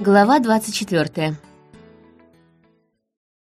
Глава 24.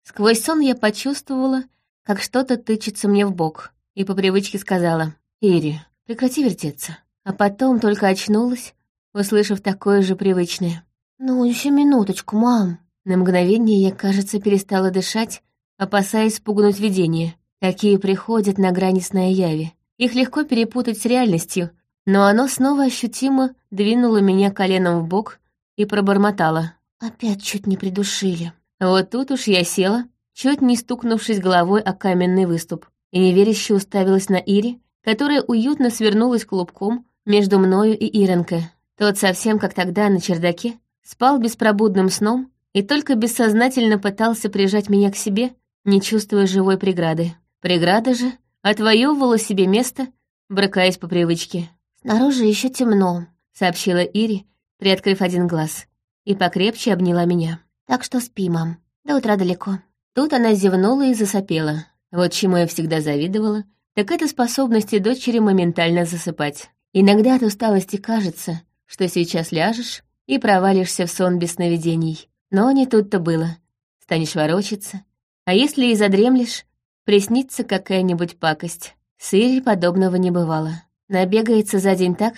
Сквозь сон я почувствовала, как что-то тычется мне в бок, и по привычке сказала «Ири, прекрати вертеться». А потом только очнулась, услышав такое же привычное. «Ну, еще минуточку, мам». На мгновение я, кажется, перестала дышать, опасаясь спугнуть видение. Такие приходят на грани сна и яви. Их легко перепутать с реальностью, но оно снова ощутимо двинуло меня коленом в бок и пробормотало. Опять чуть не придушили. Вот тут уж я села, чуть не стукнувшись головой о каменный выступ, и неверяще уставилась на Ири, которая уютно свернулась клубком между мною и Иренко. Тот совсем как тогда на чердаке спал беспробудным сном и только бессознательно пытался прижать меня к себе, не чувствуя живой преграды. Преграда же отвоевывала себе место, брыкаясь по привычке. «Снаружи еще темно», — сообщила Ири, приоткрыв один глаз, и покрепче обняла меня. «Так что спи, мам. До утра далеко». Тут она зевнула и засопела. Вот чему я всегда завидовала, так это способности дочери моментально засыпать. Иногда от усталости кажется, что сейчас ляжешь и провалишься в сон без сновидений. Но не тут-то было. Станешь ворочаться. А если и задремлешь, приснится какая-нибудь пакость. С Ирей подобного не бывало. Набегается за день так,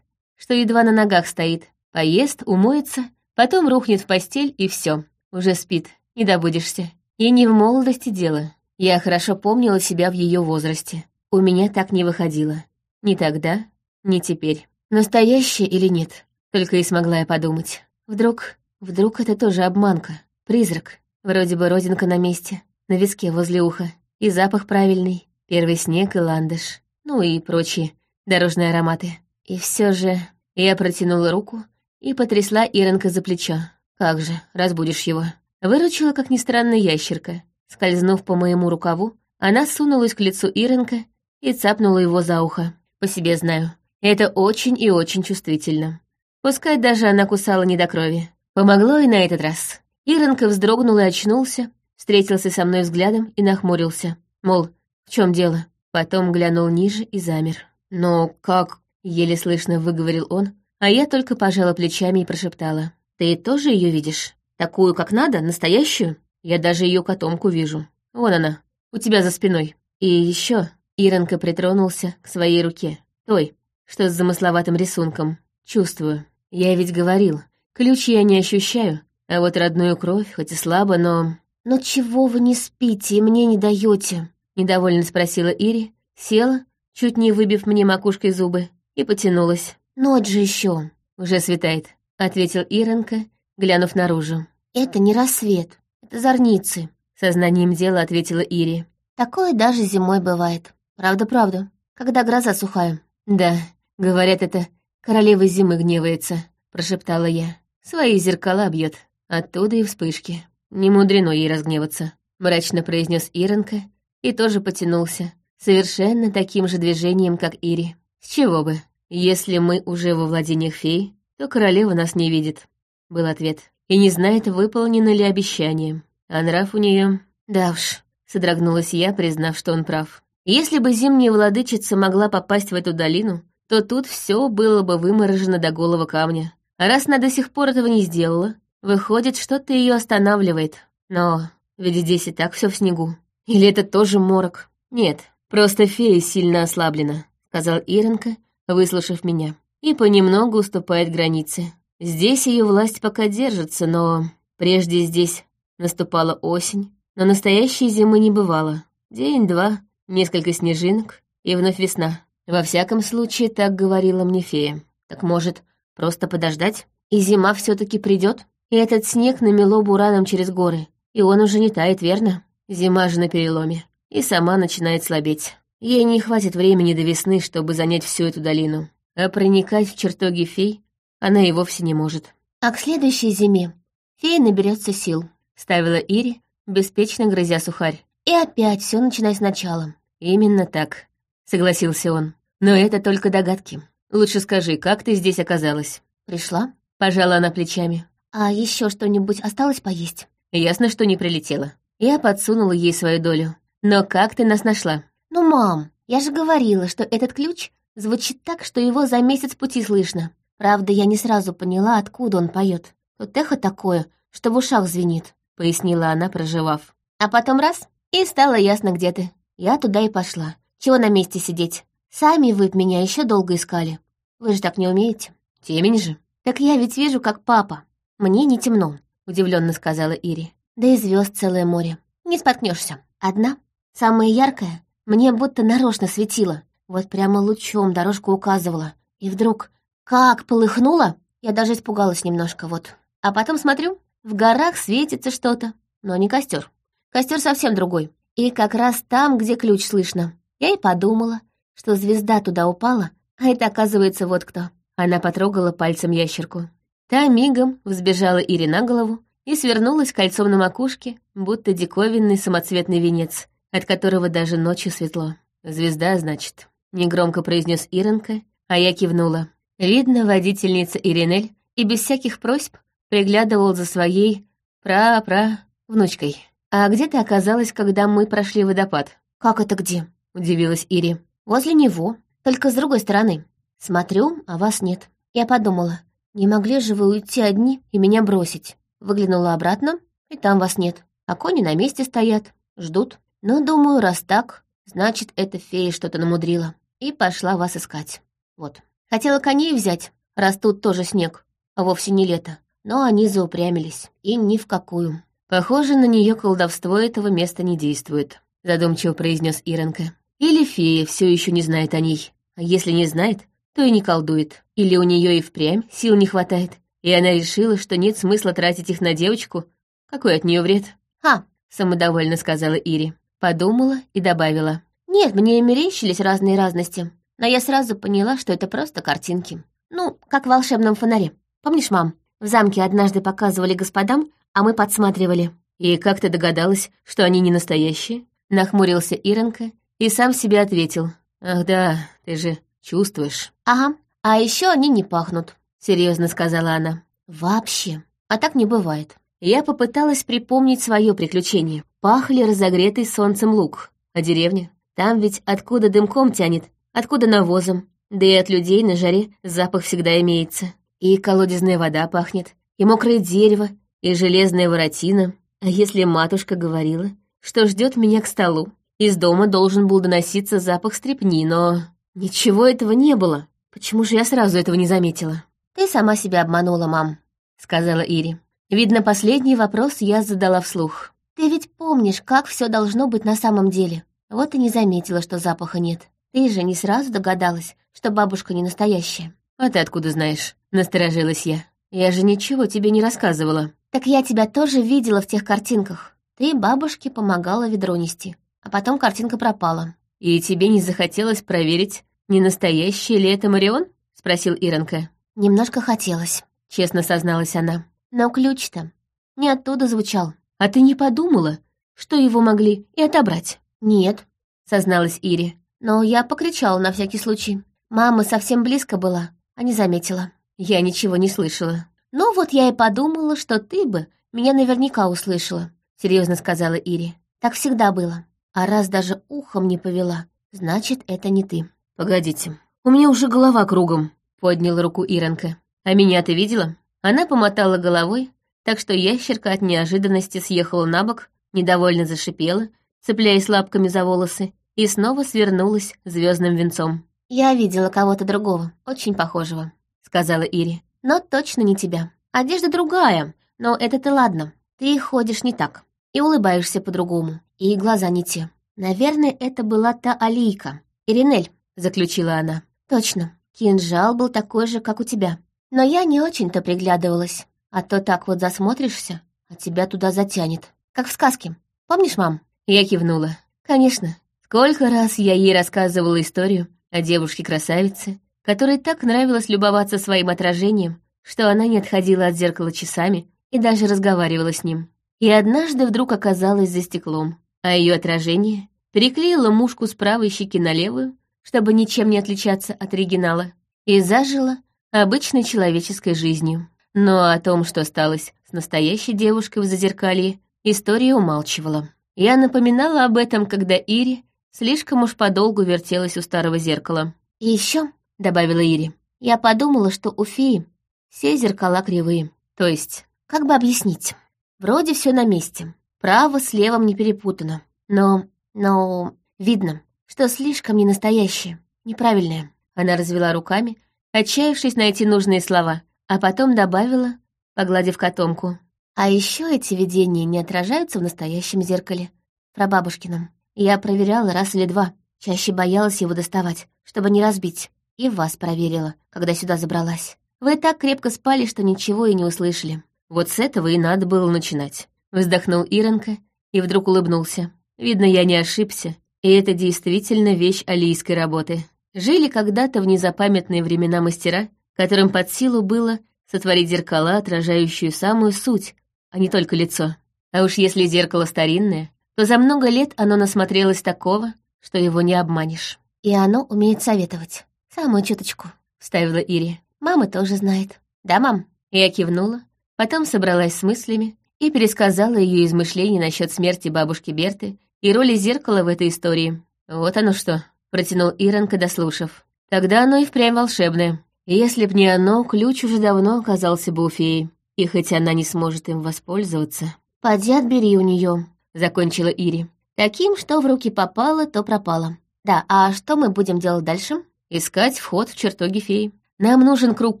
что едва на ногах стоит. Поест, умоется, потом рухнет в постель и все. Уже спит, не добудешься. И не в молодости дело. Я хорошо помнила себя в ее возрасте. У меня так не выходило. Ни тогда, ни теперь. Настоящее или нет? Только и смогла я подумать. Вдруг, вдруг это тоже обманка. Призрак. Вроде бы родинка на месте, на виске возле уха. И запах правильный. Первый снег и ландыш. Ну и прочие дорожные ароматы. И все же я протянула руку и потрясла Иронка за плечо. Как же, разбудишь его. Выручила, как ни странно, ящерка. Скользнув по моему рукаву, она сунулась к лицу Иронка и цапнула его за ухо. По себе знаю. Это очень и очень чувствительно. Пускай даже она кусала не до крови. Помогло и на этот раз. Иронка вздрогнул и очнулся, встретился со мной взглядом и нахмурился. Мол, в чем дело? Потом глянул ниже и замер. «Но как?» — еле слышно выговорил он, а я только пожала плечами и прошептала. «Ты тоже ее видишь? Такую, как надо, настоящую? Я даже ее котомку вижу. Вон она, у тебя за спиной. И еще Иронка притронулся к своей руке. Той, что с замысловатым рисунком. Чувствую. Я ведь говорил, ключ я не ощущаю, а вот родную кровь, хоть и слабо, но... «Но чего вы не спите и мне не даете? недовольно спросила Ири, села чуть не выбив мне макушкой зубы, и потянулась. «Ночь же еще. «Уже светает», — ответил Иронка, глянув наружу. «Это не рассвет, это зорницы», — сознанием дела ответила Ири. «Такое даже зимой бывает. Правда-правда, когда гроза сухая». «Да, говорят, это королева зимы гневается», — прошептала я. «Свои зеркала бьет, оттуда и вспышки. Не мудрено ей разгневаться», — мрачно произнес Иронка и тоже потянулся, совершенно таким же движением, как Ири. С чего бы? Если мы уже во владениях феи, то королева нас не видит, был ответ. И не знает, выполнено ли обещание. А нрав у нее. Да уж, содрогнулась я, признав, что он прав. Если бы зимняя владычица могла попасть в эту долину, то тут все было бы выморожено до голого камня. А раз она до сих пор этого не сделала, выходит, что-то ее останавливает. Но ведь здесь и так все в снегу. Или это тоже морок? Нет, «Просто фея сильно ослаблена», — сказал Иренка, выслушав меня. «И понемногу уступает границы. Здесь ее власть пока держится, но прежде здесь наступала осень, но настоящей зимы не бывало. День-два, несколько снежинок, и вновь весна. Во всяком случае, так говорила мне фея. Так может, просто подождать? И зима все таки придет? И этот снег намело бураном через горы, и он уже не тает, верно? Зима же на переломе и сама начинает слабеть. Ей не хватит времени до весны, чтобы занять всю эту долину. А проникать в чертоги фей она и вовсе не может. «А к следующей зиме фея наберется сил», — ставила Ири, беспечно грызя сухарь. «И опять все начинай сначала». «Именно так», — согласился он. «Но это только догадки. Лучше скажи, как ты здесь оказалась?» «Пришла?» — пожала она плечами. «А еще что-нибудь осталось поесть?» «Ясно, что не прилетела». Я подсунула ей свою долю. Но как ты нас нашла? Ну, мам, я же говорила, что этот ключ звучит так, что его за месяц пути слышно. Правда, я не сразу поняла, откуда он поет. Тут эхо такое, что в ушах звенит», — пояснила она, проживав. «А потом раз, и стало ясно, где ты. Я туда и пошла. Чего на месте сидеть? Сами вы меня еще долго искали. Вы же так не умеете. Темень же. Так я ведь вижу, как папа. Мне не темно, удивленно сказала Ири. Да и звезд целое море. Не споткнешься. Одна, самая яркая, мне будто нарочно светила. Вот прямо лучом дорожку указывала. И вдруг, как полыхнула, я даже испугалась немножко, вот. А потом смотрю, в горах светится что-то, но не костер. Костер совсем другой. И как раз там, где ключ слышно. Я и подумала, что звезда туда упала, а это, оказывается, вот кто. Она потрогала пальцем ящерку. Та мигом взбежала Ире на голову и свернулась кольцом на макушке, будто диковинный самоцветный венец, от которого даже ночью светло. «Звезда, значит», — негромко произнес Иренка, а я кивнула. Видно, водительница Иринель и без всяких просьб приглядывал за своей пра-пра внучкой. «А где ты оказалась, когда мы прошли водопад?» «Как это где?» — удивилась Ири. «Возле него, только с другой стороны. Смотрю, а вас нет. Я подумала, не могли же вы уйти одни и меня бросить? Выглянула обратно, и там вас нет. А кони на месте стоят, ждут. Но, думаю, раз так, значит, эта фея что-то намудрила. И пошла вас искать. Вот. Хотела коней взять, раз тут тоже снег, а вовсе не лето. Но они заупрямились. И ни в какую. Похоже, на нее колдовство этого места не действует, задумчиво произнес Иренка. Или фея все еще не знает о ней. А если не знает, то и не колдует. Или у нее и впрямь сил не хватает. И она решила, что нет смысла тратить их на девочку. Какой от нее вред? «Ха!» — самодовольно сказала Ири. Подумала и добавила. «Нет, мне и мерещились разные разности. Но я сразу поняла, что это просто картинки. Ну, как в волшебном фонаре. Помнишь, мам? В замке однажды показывали господам, а мы подсматривали». «И как ты догадалась, что они не настоящие?» Нахмурился Иренка и сам себе ответил. «Ах да, ты же чувствуешь». «Ага, а еще они не пахнут», — серьезно сказала она. «Вообще. А так не бывает». Я попыталась припомнить свое приключение. Пахли разогретый солнцем лук. А деревня? Там ведь откуда дымком тянет, откуда навозом. Да и от людей на жаре запах всегда имеется. И колодезная вода пахнет, и мокрое дерево, и железная воротина. А если матушка говорила, что ждет меня к столу, из дома должен был доноситься запах стрепни, но... Ничего этого не было. Почему же я сразу этого не заметила? «Ты сама себя обманула, мам», — сказала Ири. Видно, последний вопрос я задала вслух. «Ты ведь помнишь, как все должно быть на самом деле. Вот и не заметила, что запаха нет. Ты же не сразу догадалась, что бабушка не настоящая». «А ты откуда знаешь?» — насторожилась я. «Я же ничего тебе не рассказывала». «Так я тебя тоже видела в тех картинках. Ты бабушке помогала ведро нести, а потом картинка пропала». «И тебе не захотелось проверить, не настоящий ли это Марион?» — спросил Иронка. «Немножко хотелось», — честно созналась она. «Но ключ-то не оттуда звучал». «А ты не подумала, что его могли и отобрать?» «Нет», — созналась Ири. «Но я покричала на всякий случай. Мама совсем близко была, а не заметила. Я ничего не слышала». «Ну вот я и подумала, что ты бы меня наверняка услышала», — серьезно сказала Ири. «Так всегда было. А раз даже ухом не повела, значит, это не ты». «Погодите, у меня уже голова кругом», — поднял руку Иронка. «А меня ты видела?» Она помотала головой, так что ящерка от неожиданности съехала на бок, недовольно зашипела, цепляясь лапками за волосы, и снова свернулась звездным венцом. «Я видела кого-то другого, очень похожего», — сказала Ири. «Но точно не тебя. Одежда другая, но это ты ладно. Ты ходишь не так и улыбаешься по-другому, и глаза не те. Наверное, это была та Алийка. Иринель, — заключила она. «Точно, кинжал был такой же, как у тебя. Но я не очень-то приглядывалась. А то так вот засмотришься, а тебя туда затянет. Как в сказке. Помнишь, мам?» Я кивнула. «Конечно. Сколько раз я ей рассказывала историю о девушке-красавице, которой так нравилось любоваться своим отражением, что она не отходила от зеркала часами и даже разговаривала с ним. И однажды вдруг оказалась за стеклом, а ее отражение переклеило мушку с правой щеки на левую, чтобы ничем не отличаться от оригинала, и зажила обычной человеческой жизнью. Но о том, что осталось с настоящей девушкой в зазеркалье, история умалчивала. Я напоминала об этом, когда Ири слишком уж подолгу вертелась у старого зеркала. «И еще», — добавила Ири, — «я подумала, что у феи все зеркала кривые». «То есть Как бы объяснить? Вроде все на месте. Право с левым не перепутано. Но... но... видно, что слишком ненастоящее, неправильное. Она развела руками, отчаявшись найти нужные слова, а потом добавила, погладив котомку. А еще эти видения не отражаются в настоящем зеркале, прабабушкином. Я проверяла раз или два, чаще боялась его доставать, чтобы не разбить. И вас проверила, когда сюда забралась. Вы так крепко спали, что ничего и не услышали. Вот с этого и надо было начинать. Вздохнул Иронка и вдруг улыбнулся. Видно, я не ошибся, и это действительно вещь алийской работы. Жили когда-то в незапамятные времена мастера, которым под силу было сотворить зеркала, отражающие самую суть, а не только лицо. А уж если зеркало старинное, то за много лет оно насмотрелось такого, что его не обманешь. И оно умеет советовать. Самую чуточку, — вставила Ири. Мама тоже знает. Да, мам? Я кивнула, Потом собралась с мыслями и пересказала ее измышления насчет смерти бабушки Берты и роли зеркала в этой истории. «Вот оно что», — протянул Иронка, дослушав. «Тогда оно и впрямь волшебное. Если б не оно, ключ уже давно оказался бы у феи. И хоть она не сможет им воспользоваться...» «Поди отбери у нее», — закончила Ири. «Таким, что в руки попало, то пропало. Да, а что мы будем делать дальше?» «Искать вход в чертоги феи. Нам нужен круг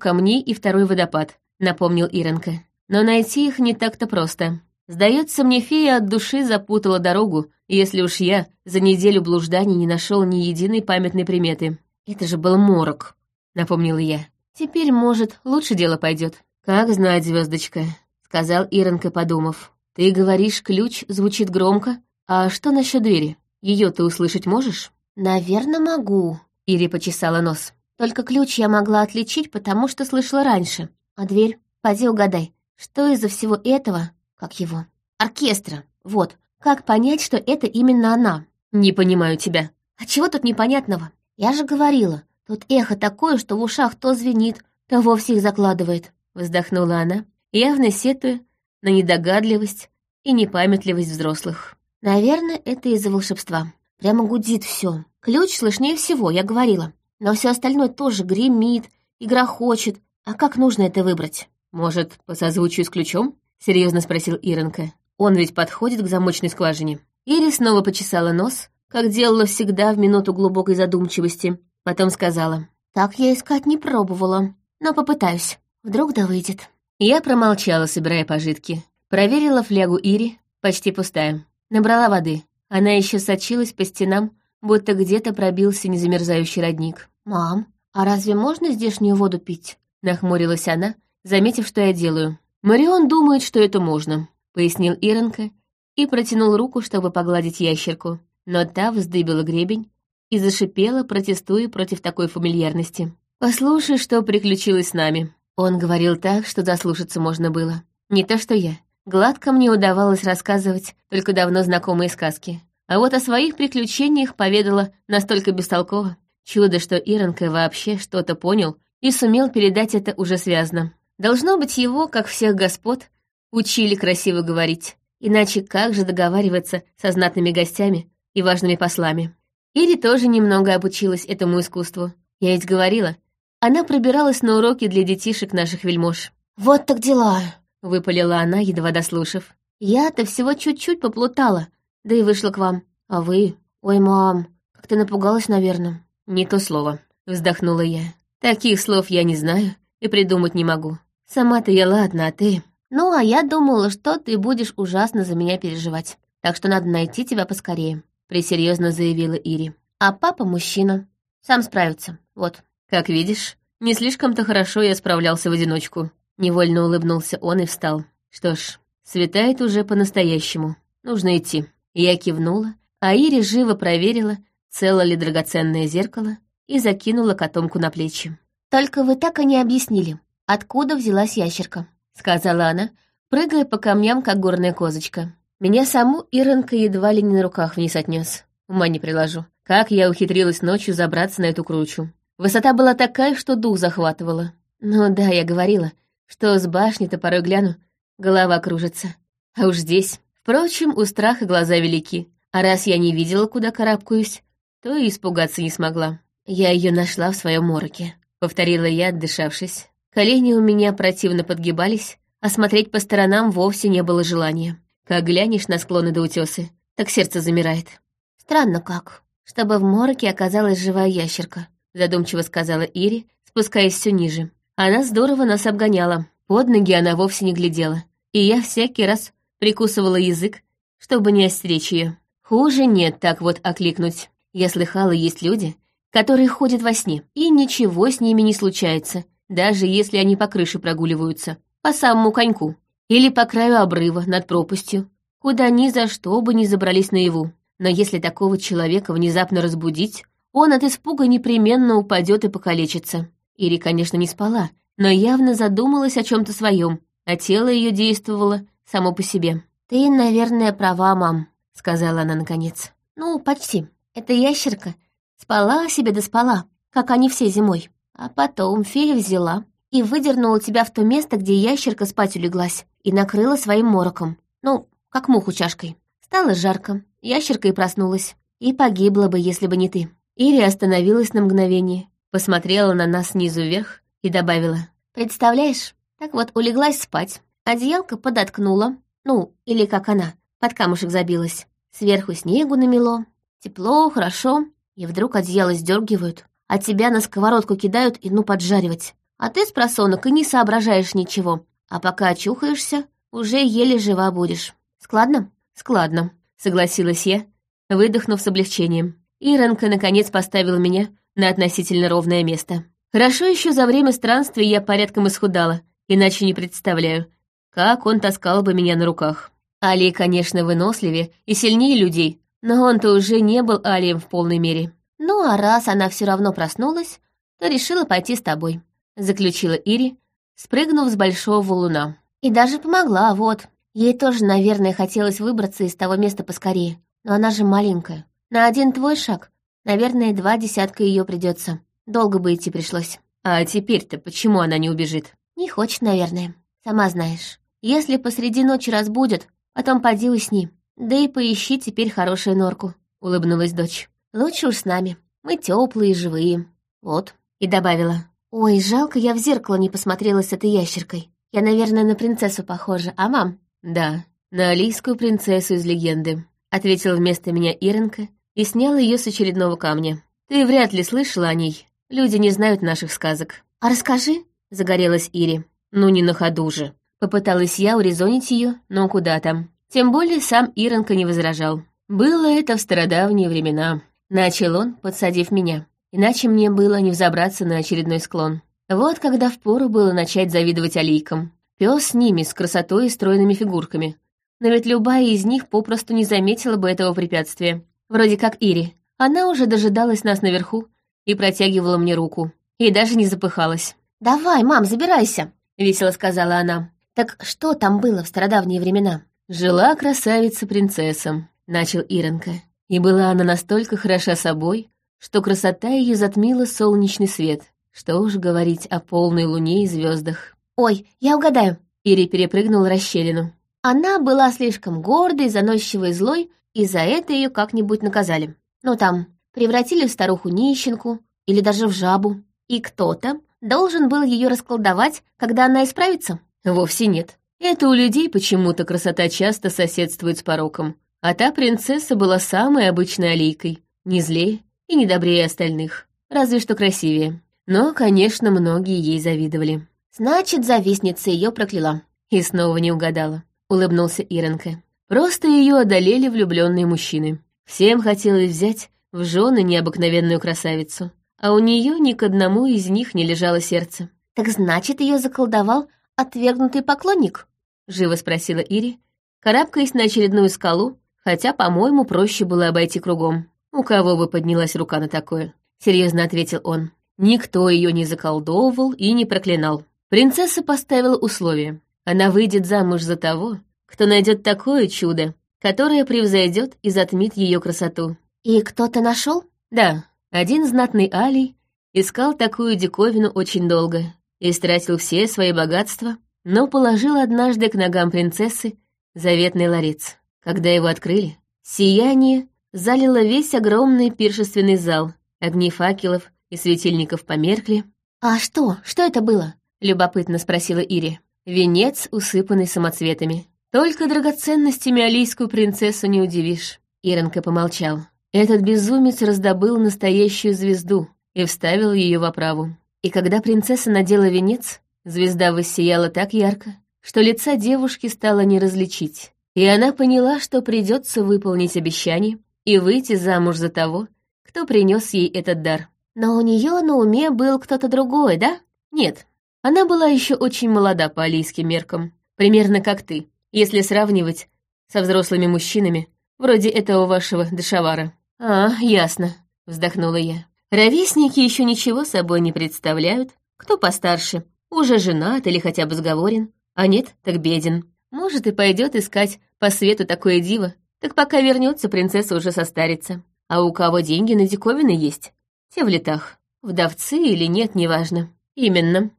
камней и второй водопад», — напомнил Иронка. Но найти их не так-то просто. Сдается мне, фея от души запутала дорогу, если уж я за неделю блужданий не нашел ни единой памятной приметы. Это же был морок, напомнила я. Теперь, может, лучше дело пойдет. Как знать, звездочка, сказал Иронка, подумав. Ты говоришь, ключ звучит громко, а что насчет двери? Ее ты услышать можешь? Наверное, могу. Ири почесала нос. Только ключ я могла отличить, потому что слышала раньше. А дверь? Поди угадай, что из-за всего этого, как его, оркестра, вот, как понять, что это именно она? Не понимаю тебя. А чего тут непонятного? Я же говорила, тут эхо такое, что в ушах то звенит, то вовсе их закладывает. Вздохнула она, явно сетуя на недогадливость и непамятливость взрослых. Наверное, это из-за волшебства. Прямо гудит все. Ключ слышнее всего, я говорила. Но все остальное тоже гремит и грохочет. А как нужно это выбрать? «Может, по созвучию с ключом?» — серьезно спросил Иронка. «Он ведь подходит к замочной скважине». Ири снова почесала нос, как делала всегда в минуту глубокой задумчивости. Потом сказала. «Так я искать не пробовала, но попытаюсь. Вдруг да выйдет». Я промолчала, собирая пожитки. Проверила флягу Ири, почти пустая. Набрала воды. Она еще сочилась по стенам, будто где-то пробился незамерзающий родник. «Мам, а разве можно здешнюю воду пить?» Нахмурилась она, заметив, что я делаю. «Марион думает, что это можно», — пояснил Иронка и протянул руку, чтобы погладить ящерку. Но та вздыбила гребень и зашипела, протестуя против такой фамильярности. «Послушай, что приключилось с нами». Он говорил так, что заслушаться можно было. Не то что я. Гладко мне удавалось рассказывать только давно знакомые сказки. А вот о своих приключениях поведала настолько бестолково. Чудо, что Иронка вообще что-то понял и сумел передать это уже связно. Должно быть его, как всех господ, учили красиво говорить. Иначе как же договариваться со знатными гостями и важными послами? Ири тоже немного обучилась этому искусству. Я ведь говорила, она пробиралась на уроки для детишек наших вельмож. «Вот так дела!» — выпалила она, едва дослушав. «Я-то всего чуть-чуть поплутала, да и вышла к вам. А вы? Ой, мам, как ты напугалась, наверное». «Не то слово», — вздохнула я. «Таких слов я не знаю и придумать не могу. Сама-то я ладно, а ты... Ну, а я думала, что ты будешь ужасно за меня переживать. Так что надо найти тебя поскорее», — присерьезно заявила Ири. «А папа мужчина. Сам справится. Вот». «Как видишь, не слишком-то хорошо я справлялся в одиночку». Невольно улыбнулся он и встал. «Что ж, светает уже по-настоящему. Нужно идти». Я кивнула, а Ири живо проверила, цело ли драгоценное зеркало, и закинула котомку на плечи. «Только вы так и не объяснили, откуда взялась ящерка», — сказала она, прыгая по камням, как горная козочка. Меня саму Иронка едва ли не на руках вниз отнес. Ума не приложу. Как я ухитрилась ночью забраться на эту кручу. Высота была такая, что дух захватывала. Ну да, я говорила, что с башни-то порой гляну, голова кружится. А уж здесь. Впрочем, у страха глаза велики. А раз я не видела, куда карабкаюсь, то и испугаться не смогла. Я ее нашла в своем мороке. Повторила я, отдышавшись. Колени у меня противно подгибались, а смотреть по сторонам вовсе не было желания. Как глянешь на склоны до утесы, так сердце замирает. «Странно как, чтобы в мороке оказалась живая ящерка», задумчиво сказала Ири, спускаясь все ниже. Она здорово нас обгоняла. Под ноги она вовсе не глядела. И я всякий раз прикусывала язык, чтобы не остеречь ее. Хуже нет так вот окликнуть. Я слыхала, есть люди, которые ходят во сне, и ничего с ними не случается, даже если они по крыше прогуливаются, по самому коньку, или по краю обрыва над пропастью, куда ни за что бы не забрались наяву. Но если такого человека внезапно разбудить, он от испуга непременно упадет и покалечится. Ири, конечно, не спала, но явно задумалась о чем то своем, а тело ее действовало само по себе. «Ты, наверное, права, мам», — сказала она наконец. «Ну, почти. Эта ящерка спала себе да спала, как они все зимой. А потом фея взяла и выдернула тебя в то место, где ящерка спать улеглась, и накрыла своим мороком. Ну, как муху чашкой. Стало жарко, ящерка и проснулась. И погибла бы, если бы не ты». Ири остановилась на мгновение, посмотрела на нас снизу вверх и добавила. «Представляешь, так вот улеглась спать, одеялко подоткнула, ну, или как она, под камушек забилась. Сверху снегу намело, тепло, хорошо, и вдруг одеяло сдергивают, а тебя на сковородку кидают и ну поджаривать. А ты с просонок и не соображаешь ничего, а пока очухаешься, уже еле жива будешь. Складно? Складно, согласилась я, выдохнув с облегчением. Иронка наконец поставила меня на относительно ровное место. Хорошо еще за время странствия я порядком исхудала, иначе не представляю, как он таскал бы меня на руках. Алий, конечно, выносливее и сильнее людей, но он-то уже не был Алием в полной мере. «Ну, а раз она все равно проснулась, то решила пойти с тобой», — заключила Ири, спрыгнув с большого валуна. «И даже помогла, вот. Ей тоже, наверное, хотелось выбраться из того места поскорее, но она же маленькая. На один твой шаг, наверное, два десятка ее придется. Долго бы идти пришлось. А теперь-то почему она не убежит? Не хочет, наверное. Сама знаешь. Если посреди ночи разбудят, потом поди усни. Да и поищи теперь хорошую норку, улыбнулась дочь. Лучше уж с нами. Мы теплые и живые. Вот. И добавила. Ой, жалко, я в зеркало не посмотрела с этой ящеркой. Я, наверное, на принцессу похожа, а мам? Да, на алийскую принцессу из легенды, ответила вместо меня Иренка и сняла ее с очередного камня. Ты вряд ли слышала о ней. Люди не знают наших сказок. А расскажи, загорелась Ири. Ну не на ходу же. Попыталась я урезонить ее, но куда там. Тем более сам Иронка не возражал. Было это в стародавние времена. Начал он, подсадив меня. Иначе мне было не взобраться на очередной склон. Вот когда впору было начать завидовать алийкам. Пес с ними, с красотой и стройными фигурками. Но ведь любая из них попросту не заметила бы этого препятствия. Вроде как Ири. Она уже дожидалась нас наверху и протягивала мне руку. И даже не запыхалась. «Давай, мам, забирайся», — весело сказала она. «Так что там было в стародавние времена?» «Жила красавица-принцесса», — начал Иронка. И была она настолько хороша собой, что красота ее затмила солнечный свет. Что уж говорить о полной луне и звездах. «Ой, я угадаю». Ири перепрыгнул расщелину. Она была слишком гордой, заносчивой и злой, и за это ее как-нибудь наказали. Ну там, превратили в старуху-нищенку или даже в жабу. И кто-то должен был ее расколдовать, когда она исправится? Вовсе нет. Это у людей почему-то красота часто соседствует с пороком. А та принцесса была самой обычной алийкой, не злее и не добрее остальных, разве что красивее. Но, конечно, многие ей завидовали. Значит, завистница ее прокляла. И снова не угадала, улыбнулся Иронка. Просто ее одолели влюбленные мужчины. Всем хотелось взять в жены необыкновенную красавицу, а у нее ни к одному из них не лежало сердце. «Так значит, ее заколдовал отвергнутый поклонник?» — живо спросила Ири, карабкаясь на очередную скалу, хотя, по-моему, проще было обойти кругом. «У кого бы поднялась рука на такое?» — серьезно ответил он. Никто ее не заколдовывал и не проклинал. Принцесса поставила условие. Она выйдет замуж за того, кто найдет такое чудо, которое превзойдет и затмит ее красоту. И кто-то нашел? Да, один знатный Алий искал такую диковину очень долго, истратил все свои богатства, но положил однажды к ногам принцессы заветный ларец. Когда его открыли, сияние залило весь огромный пиршественный зал, огни факелов и светильников померкли. «А что? Что это было?» — любопытно спросила Ири. венец, усыпанный самоцветами. Только драгоценностями алийскую принцессу не удивишь. Иронка помолчал. Этот безумец раздобыл настоящую звезду и вставил ее в оправу. И когда принцесса надела венец, звезда воссияла так ярко, что лица девушки стало не различить. И она поняла, что придется выполнить обещание и выйти замуж за того, кто принес ей этот дар. Но у нее на уме был кто-то другой, да? Нет, она была еще очень молода по алийским меркам, примерно как ты, если сравнивать со взрослыми мужчинами, вроде этого вашего дешавара. «А, ясно», — вздохнула я. «Ровесники еще ничего собой не представляют. Кто постарше, уже женат или хотя бы сговорен, а нет, так беден. Может, и пойдет искать по свету такое диво, так пока вернется, принцесса уже состарится. А у кого деньги на диковины есть? Те в летах. Вдовцы или нет, неважно. Именно.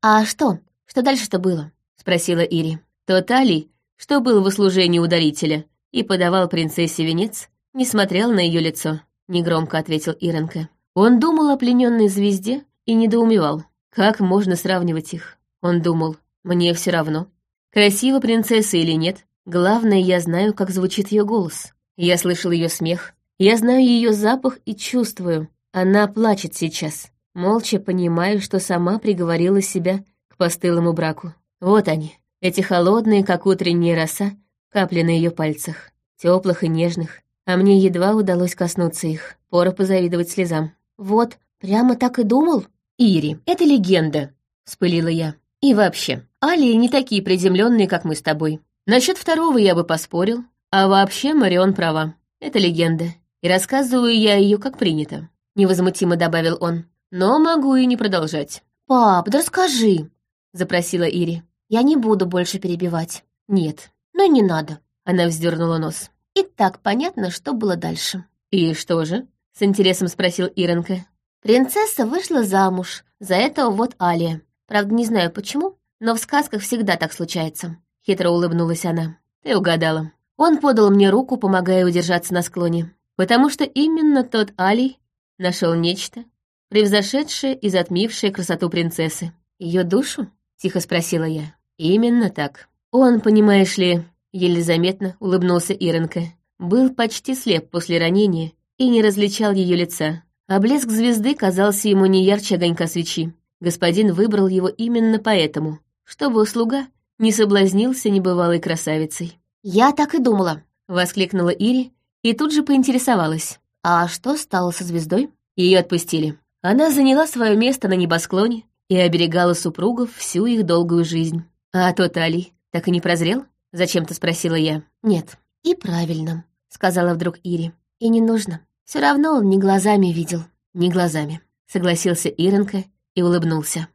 А что? Что дальше-то было? Спросила Ири. Тот Алий, что был в услужении ударителя и подавал принцессе венец, не смотрел на ее лицо, негромко ответил Иренка. Он думал о плененной звезде и недоумевал, как можно сравнивать их. Он думал, мне все равно, красива принцесса или нет, главное, я знаю, как звучит ее голос. Я слышал ее смех, я знаю ее запах и чувствую, она плачет сейчас. Молча понимаю, что сама приговорила себя к постылому браку. Вот они, эти холодные, как утренняя роса, капли на ее пальцах, теплых и нежных, а мне едва удалось коснуться их. Пора позавидовать слезам. «Вот, прямо так и думал?» «Ири, это легенда», — вспылила я. «И вообще, Алии не такие приземленные, как мы с тобой. Насчет второго я бы поспорил, а вообще Марион права. Это легенда, и рассказываю я ее как принято», — невозмутимо добавил он. «Но могу и не продолжать». «Пап, да расскажи», — запросила Ири. «Я не буду больше перебивать». «Нет». «Но не надо», — она вздернула нос. И так понятно, что было дальше. «И что же?» — с интересом спросил Иренка. «Принцесса вышла замуж за этого вот Алия. Правда, не знаю почему, но в сказках всегда так случается». Хитро улыбнулась она. «Ты угадала. Он подал мне руку, помогая удержаться на склоне. Потому что именно тот Алий нашел нечто, превзошедшее и затмившее красоту принцессы. Ее душу?» — тихо спросила я. «Именно так. Он, понимаешь ли, Еле заметно улыбнулся Иренка. Был почти слеп после ранения и не различал ее лица. А блеск звезды казался ему не ярче огонька свечи. Господин выбрал его именно поэтому, чтобы слуга не соблазнился небывалой красавицей. «Я так и думала», — воскликнула Ири и тут же поинтересовалась. «А что стало со звездой?» Ее отпустили. Она заняла свое место на небосклоне и оберегала супругов всю их долгую жизнь. А тот Али так и не прозрел? — зачем-то спросила я. «Нет, и правильно», — сказала вдруг Ири. «И не нужно. Все равно он не глазами видел». «Не глазами», — согласился Иренка и улыбнулся.